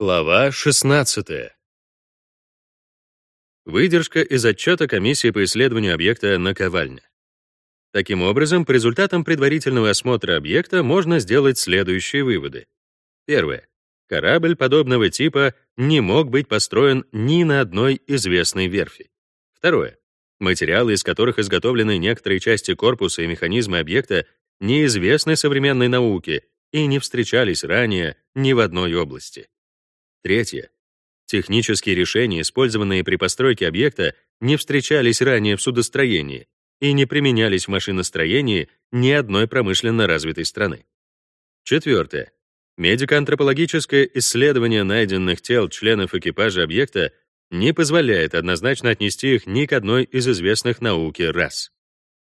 Глава 16. Выдержка из отчета комиссии по исследованию объекта наковальня. Таким образом, по результатам предварительного осмотра объекта можно сделать следующие выводы. Первое. Корабль подобного типа не мог быть построен ни на одной известной верфи. Второе. Материалы, из которых изготовлены некоторые части корпуса и механизмы объекта, неизвестны современной науке и не встречались ранее ни в одной области. Третье. Технические решения, использованные при постройке объекта, не встречались ранее в судостроении и не применялись в машиностроении ни одной промышленно развитой страны. Четвертое. Медико-антропологическое исследование найденных тел членов экипажа объекта не позволяет однозначно отнести их ни к одной из известных науке рас.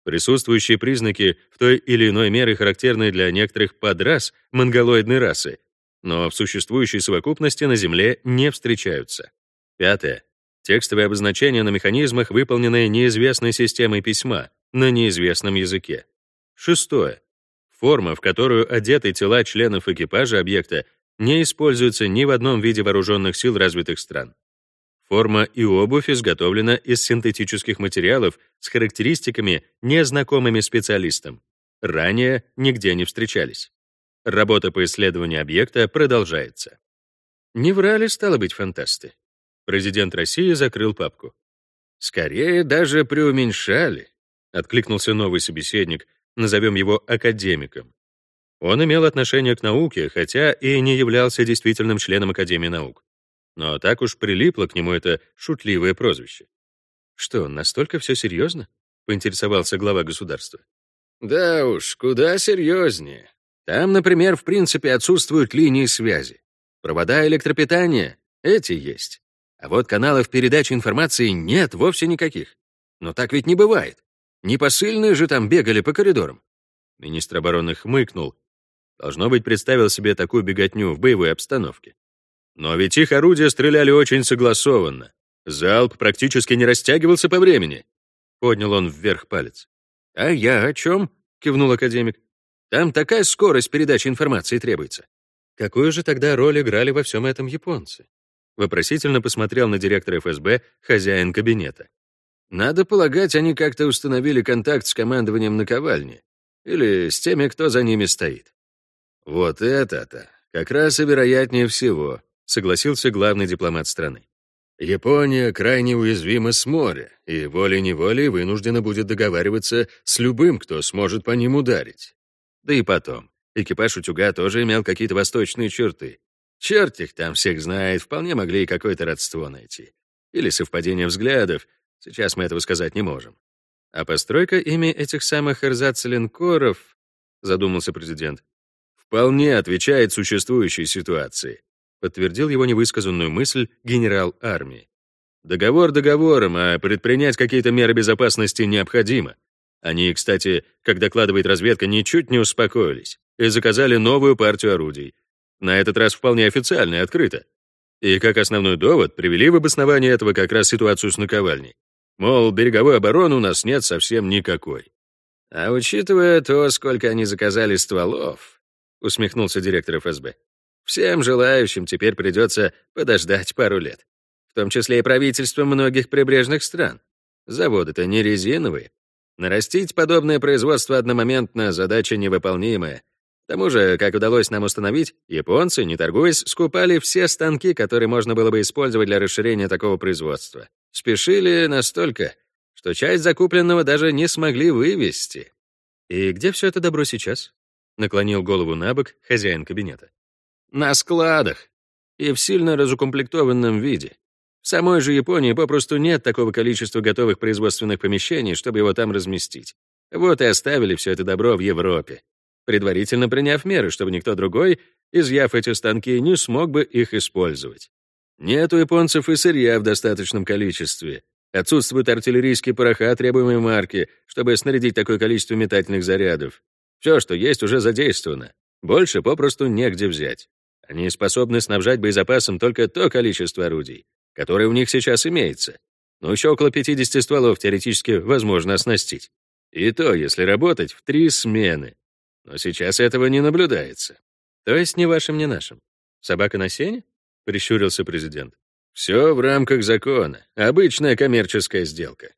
Присутствующие признаки в той или иной мере характерны для некоторых подрас монголоидной расы, но в существующей совокупности на Земле не встречаются. Пятое. Текстовые обозначения на механизмах, выполненные неизвестной системой письма на неизвестном языке. Шестое. Форма, в которую одеты тела членов экипажа объекта, не используется ни в одном виде вооруженных сил развитых стран. Форма и обувь изготовлена из синтетических материалов с характеристиками, незнакомыми специалистам. Ранее нигде не встречались. Работа по исследованию объекта продолжается. Не врали, стало быть, фантасты. Президент России закрыл папку. Скорее даже преуменьшали, откликнулся новый собеседник, назовем его академиком. Он имел отношение к науке, хотя и не являлся действительным членом Академии наук. Но так уж прилипло к нему это шутливое прозвище. Что, настолько все серьезно? поинтересовался глава государства. Да уж, куда серьезнее. Там, например, в принципе отсутствуют линии связи. Провода электропитания — эти есть. А вот каналов передачи информации нет вовсе никаких. Но так ведь не бывает. Не посыльные же там бегали по коридорам. Министр обороны хмыкнул. Должно быть, представил себе такую беготню в боевой обстановке. Но ведь их орудия стреляли очень согласованно. Залп практически не растягивался по времени. Поднял он вверх палец. «А я о чем?» — кивнул академик. Там такая скорость передачи информации требуется. Какую же тогда роль играли во всем этом японцы? Вопросительно посмотрел на директора ФСБ хозяин кабинета. Надо полагать, они как-то установили контакт с командованием наковальни или с теми, кто за ними стоит. Вот это-то как раз и вероятнее всего, согласился главный дипломат страны. Япония крайне уязвима с моря и волей-неволей вынуждена будет договариваться с любым, кто сможет по ним ударить. Да и потом, экипаж утюга тоже имел какие-то восточные черты. Черт их там всех знает, вполне могли и какое-то родство найти. Или совпадение взглядов, сейчас мы этого сказать не можем. А постройка ими этих самых эрзац-линкоров, задумался президент, вполне отвечает существующей ситуации, подтвердил его невысказанную мысль генерал армии. Договор договором, а предпринять какие-то меры безопасности необходимо. Они, кстати, как докладывает разведка, ничуть не успокоились и заказали новую партию орудий. На этот раз вполне официально и открыто. И как основной довод привели в обоснование этого как раз ситуацию с наковальней. Мол, береговой обороны у нас нет совсем никакой. А учитывая то, сколько они заказали стволов, усмехнулся директор ФСБ, всем желающим теперь придется подождать пару лет. В том числе и правительствам многих прибрежных стран. Заводы-то не резиновые, Нарастить подобное производство одномоментно — задача невыполнимая. К тому же, как удалось нам установить, японцы, не торгуясь, скупали все станки, которые можно было бы использовать для расширения такого производства. Спешили настолько, что часть закупленного даже не смогли вывести. «И где все это добро сейчас?» — наклонил голову на бок хозяин кабинета. «На складах. И в сильно разукомплектованном виде. В самой же Японии попросту нет такого количества готовых производственных помещений, чтобы его там разместить. Вот и оставили все это добро в Европе, предварительно приняв меры, чтобы никто другой, изъяв эти станки, не смог бы их использовать. Нет у японцев и сырья в достаточном количестве. Отсутствуют артиллерийские пороха требуемой марки, чтобы снарядить такое количество метательных зарядов. Все, что есть, уже задействовано. Больше попросту негде взять. Они способны снабжать боезапасом только то количество орудий, который у них сейчас имеется. Но еще около 50 стволов теоретически возможно оснастить. И то, если работать в три смены. Но сейчас этого не наблюдается. То есть ни вашим, ни нашим. Собака на сене? — прищурился президент. «Все в рамках закона. Обычная коммерческая сделка».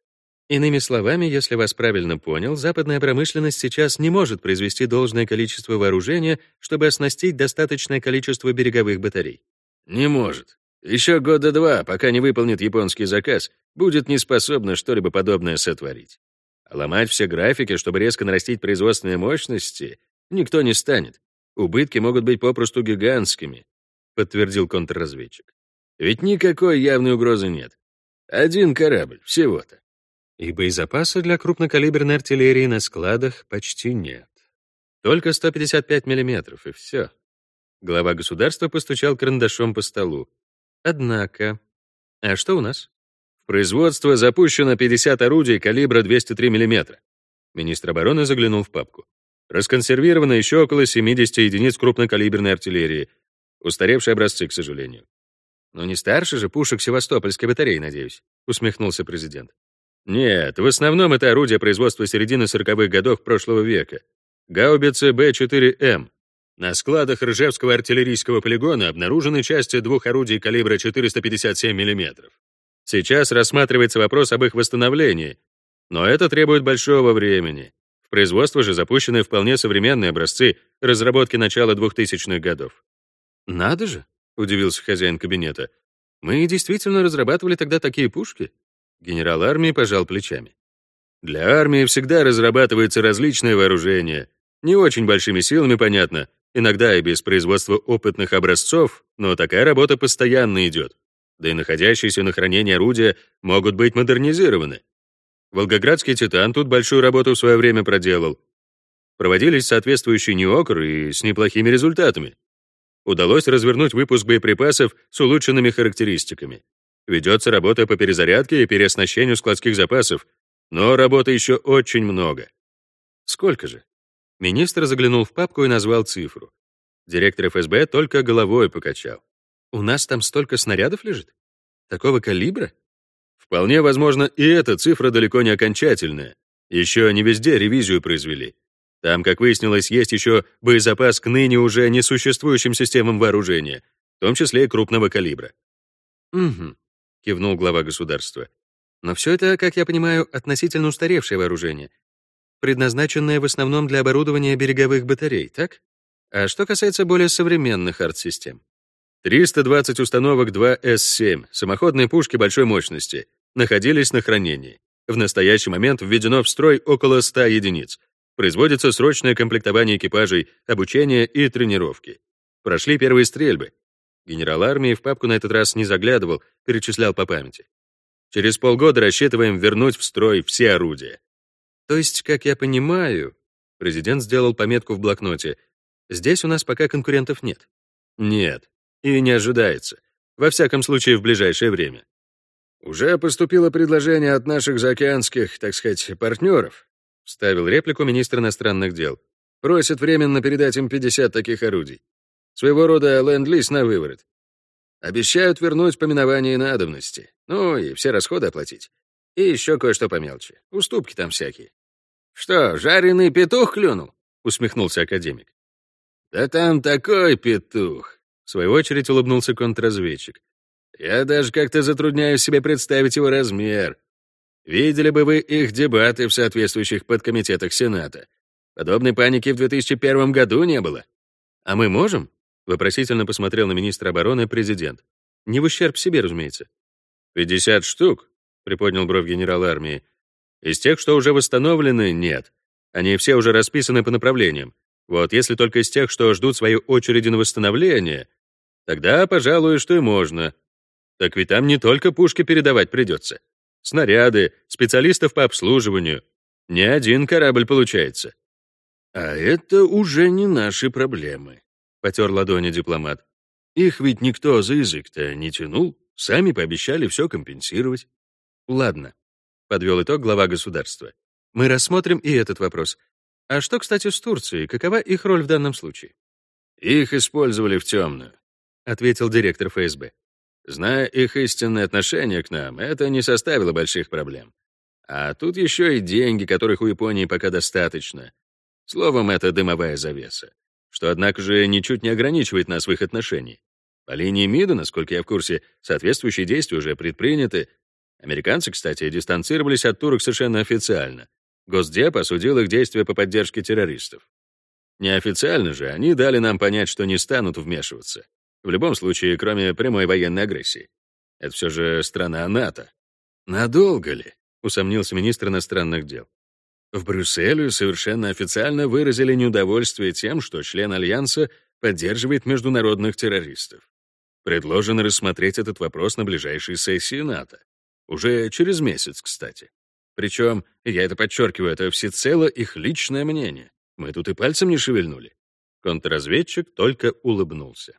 Иными словами, если вас правильно понял, западная промышленность сейчас не может произвести должное количество вооружения, чтобы оснастить достаточное количество береговых батарей. Не может. Еще года два, пока не выполнит японский заказ, будет не способна что-либо подобное сотворить. А ломать все графики, чтобы резко нарастить производственные мощности, никто не станет. Убытки могут быть попросту гигантскими, подтвердил контрразведчик. Ведь никакой явной угрозы нет. Один корабль, всего-то. И боезапаса для крупнокалиберной артиллерии на складах почти нет. Только 155 миллиметров, и все. Глава государства постучал карандашом по столу. Однако... А что у нас? В производство запущено 50 орудий калибра 203 мм. Министр обороны заглянул в папку. Расконсервировано еще около 70 единиц крупнокалиберной артиллерии. Устаревшие образцы, к сожалению. Но не старше же пушек Севастопольской батареи, надеюсь, усмехнулся президент. Нет, в основном это орудия производства середины 40-х годов прошлого века. Гаубицы Б-4М. На складах Ржевского артиллерийского полигона обнаружены части двух орудий калибра 457 мм. Сейчас рассматривается вопрос об их восстановлении, но это требует большого времени. В производство же запущены вполне современные образцы разработки начала 2000-х годов. «Надо же!» — удивился хозяин кабинета. «Мы действительно разрабатывали тогда такие пушки?» Генерал армии пожал плечами. «Для армии всегда разрабатывается различное вооружение. Не очень большими силами, понятно, иногда и без производства опытных образцов, но такая работа постоянно идет да и находящиеся на хранении орудия могут быть модернизированы. Волгоградский «Титан» тут большую работу в свое время проделал. Проводились соответствующие неокр и с неплохими результатами. Удалось развернуть выпуск боеприпасов с улучшенными характеристиками. Ведется работа по перезарядке и переоснащению складских запасов, но работы еще очень много. Сколько же? Министр заглянул в папку и назвал цифру. Директор ФСБ только головой покачал. У нас там столько снарядов лежит? Такого калибра? Вполне возможно, и эта цифра далеко не окончательная. Еще не везде ревизию произвели. Там, как выяснилось, есть еще боезапас к ныне уже несуществующим системам вооружения, в том числе и крупного калибра. «Угу», — кивнул глава государства. «Но все это, как я понимаю, относительно устаревшее вооружение, предназначенное в основном для оборудования береговых батарей, так? А что касается более современных арт-систем? 320 установок 2С-7, самоходные пушки большой мощности, находились на хранении. В настоящий момент введено в строй около 100 единиц. Производится срочное комплектование экипажей, обучение и тренировки. Прошли первые стрельбы. Генерал армии в папку на этот раз не заглядывал, перечислял по памяти. Через полгода рассчитываем вернуть в строй все орудия. То есть, как я понимаю, президент сделал пометку в блокноте, здесь у нас пока конкурентов нет. Нет, и не ожидается. Во всяком случае, в ближайшее время. «Уже поступило предложение от наших заокеанских, так сказать, партнеров», вставил реплику министр иностранных дел. «Просят временно передать им 50 таких орудий. Своего рода ленд-лиз на выворот. Обещают вернуть поминование надобности. Ну и все расходы оплатить. И еще кое-что по. Уступки там всякие. «Что, жареный петух клюнул?» — усмехнулся академик. «Да там такой петух!» В свою очередь улыбнулся контрразведчик. «Я даже как-то затрудняюсь себе представить его размер. Видели бы вы их дебаты в соответствующих подкомитетах Сената. Подобной паники в 2001 году не было. А мы можем?» Вопросительно посмотрел на министра обороны президент. «Не в ущерб себе, разумеется». «Пятьдесят штук?» — приподнял бровь генерал армии. «Из тех, что уже восстановлены, нет. Они все уже расписаны по направлениям. Вот если только из тех, что ждут свою очереди на восстановление, Тогда, пожалуй, что и можно. Так ведь там не только пушки передавать придется. Снаряды, специалистов по обслуживанию. Не один корабль получается. А это уже не наши проблемы, потер ладони дипломат. Их ведь никто за язык-то не тянул, сами пообещали все компенсировать. Ладно, подвел итог глава государства. Мы рассмотрим и этот вопрос. А что, кстати, с Турцией? Какова их роль в данном случае? Их использовали в темную ответил директор ФСБ. Зная их истинное отношение к нам, это не составило больших проблем. А тут еще и деньги, которых у Японии пока достаточно. Словом, это дымовая завеса, что, однако же, ничуть не ограничивает нас в их отношении. По линии МИДа, насколько я в курсе, соответствующие действия уже предприняты. Американцы, кстати, дистанцировались от турок совершенно официально. Госдеп осудил их действия по поддержке террористов. Неофициально же они дали нам понять, что не станут вмешиваться. В любом случае, кроме прямой военной агрессии. Это все же страна НАТО. Надолго ли? Усомнился министр иностранных дел. В Брюсселе совершенно официально выразили неудовольствие тем, что член Альянса поддерживает международных террористов. Предложено рассмотреть этот вопрос на ближайшей сессии НАТО. Уже через месяц, кстати. Причем, я это подчеркиваю, это всецело их личное мнение. Мы тут и пальцем не шевельнули. Контрразведчик только улыбнулся.